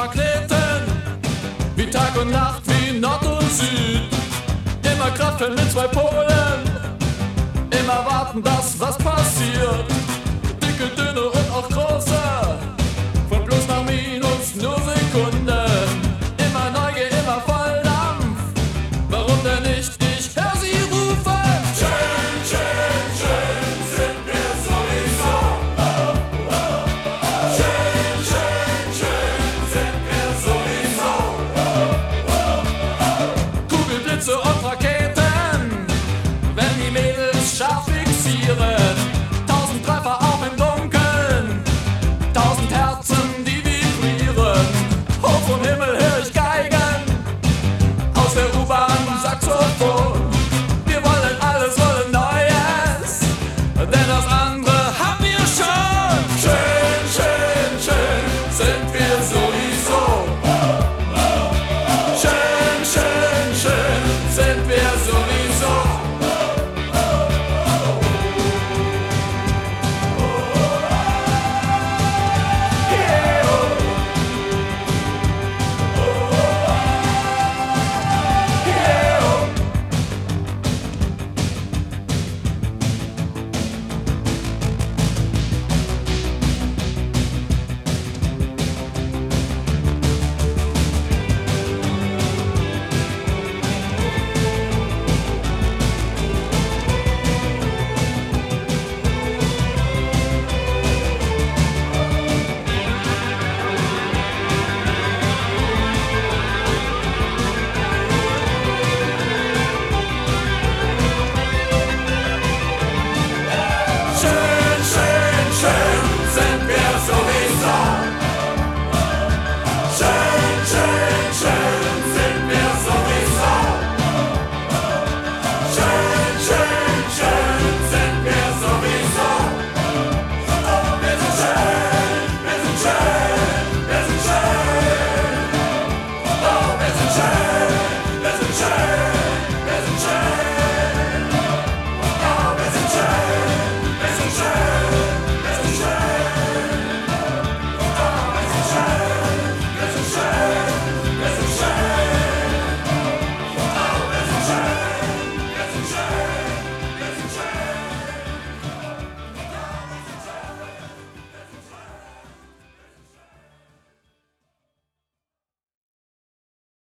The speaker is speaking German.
Magneten, wie Tag und Nacht, wie Nord und Süd. Immer Kraft mit zwei Polen, immer warten, dass was passiert. za co to?